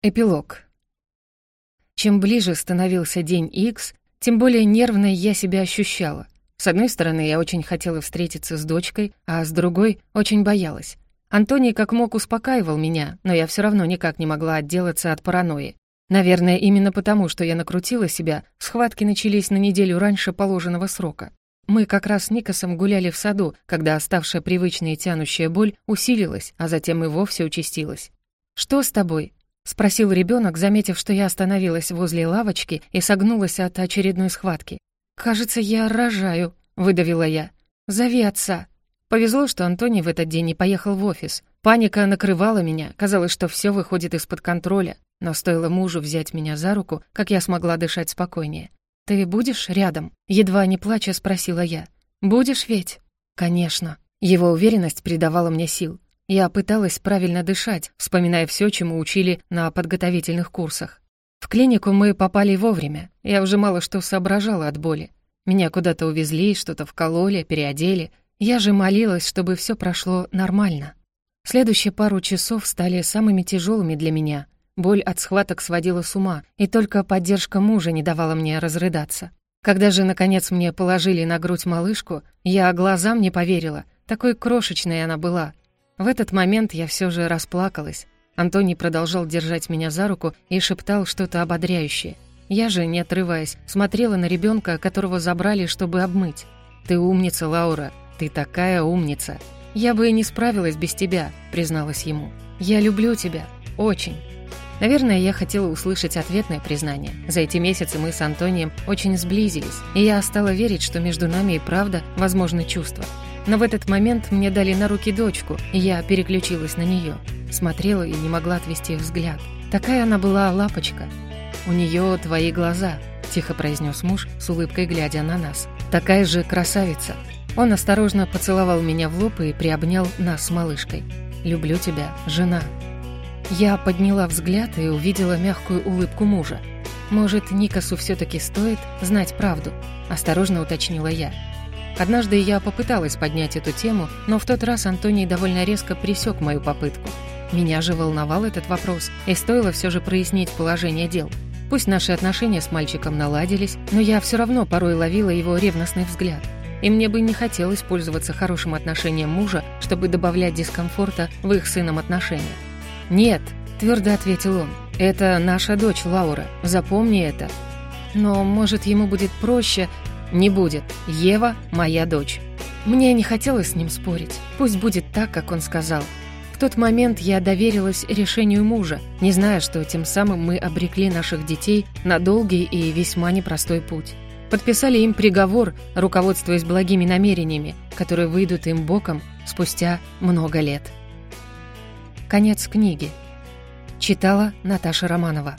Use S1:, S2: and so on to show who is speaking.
S1: Эпилог. Чем ближе становился день X, тем более нервной я себя ощущала. С одной стороны, я очень хотела встретиться с дочкой, а с другой — очень боялась. Антоний как мог успокаивал меня, но я все равно никак не могла отделаться от паранойи. Наверное, именно потому, что я накрутила себя, схватки начались на неделю раньше положенного срока. Мы как раз с Никосом гуляли в саду, когда оставшая привычная тянущая боль усилилась, а затем и вовсе участилась. «Что с тобой?» Спросил ребенок, заметив, что я остановилась возле лавочки и согнулась от очередной схватки. «Кажется, я рожаю», — выдавила я. «Зови отца». Повезло, что Антоний в этот день не поехал в офис. Паника накрывала меня, казалось, что все выходит из-под контроля. Но стоило мужу взять меня за руку, как я смогла дышать спокойнее. «Ты будешь рядом?» — едва не плача спросила я. «Будешь ведь?» «Конечно». Его уверенность придавала мне сил. Я пыталась правильно дышать, вспоминая все, чему учили на подготовительных курсах. В клинику мы попали вовремя. Я уже мало что соображала от боли. Меня куда-то увезли, что-то вкололи, переодели. Я же молилась, чтобы все прошло нормально. Следующие пару часов стали самыми тяжелыми для меня. Боль от схваток сводила с ума, и только поддержка мужа не давала мне разрыдаться. Когда же, наконец, мне положили на грудь малышку, я глазам не поверила. Такой крошечной она была, в этот момент я все же расплакалась. Антоний продолжал держать меня за руку и шептал что-то ободряющее. Я же, не отрываясь, смотрела на ребенка, которого забрали, чтобы обмыть. «Ты умница, Лаура. Ты такая умница. Я бы и не справилась без тебя», — призналась ему. «Я люблю тебя. Очень». Наверное, я хотела услышать ответное признание. За эти месяцы мы с Антонием очень сблизились, и я стала верить, что между нами и правда возможны чувства. Но в этот момент мне дали на руки дочку, и я переключилась на нее. Смотрела и не могла отвести взгляд. Такая она была лапочка. «У нее твои глаза», — тихо произнес муж, с улыбкой глядя на нас. «Такая же красавица». Он осторожно поцеловал меня в лоб и приобнял нас с малышкой. «Люблю тебя, жена», я подняла взгляд и увидела мягкую улыбку мужа. «Может, Никасу все-таки стоит знать правду?» – осторожно уточнила я. Однажды я попыталась поднять эту тему, но в тот раз Антоний довольно резко пресек мою попытку. Меня же волновал этот вопрос, и стоило все же прояснить положение дел. Пусть наши отношения с мальчиком наладились, но я все равно порой ловила его ревностный взгляд. И мне бы не хотелось пользоваться хорошим отношением мужа, чтобы добавлять дискомфорта в их сыном отношениях. «Нет», — твердо ответил он. «Это наша дочь Лаура. Запомни это». «Но, может, ему будет проще...» «Не будет. Ева — моя дочь». Мне не хотелось с ним спорить. Пусть будет так, как он сказал. В тот момент я доверилась решению мужа, не зная, что тем самым мы обрекли наших детей на долгий и весьма непростой путь. Подписали им приговор, руководствуясь благими намерениями, которые выйдут им боком спустя много лет. Конец книги. Читала Наташа Романова.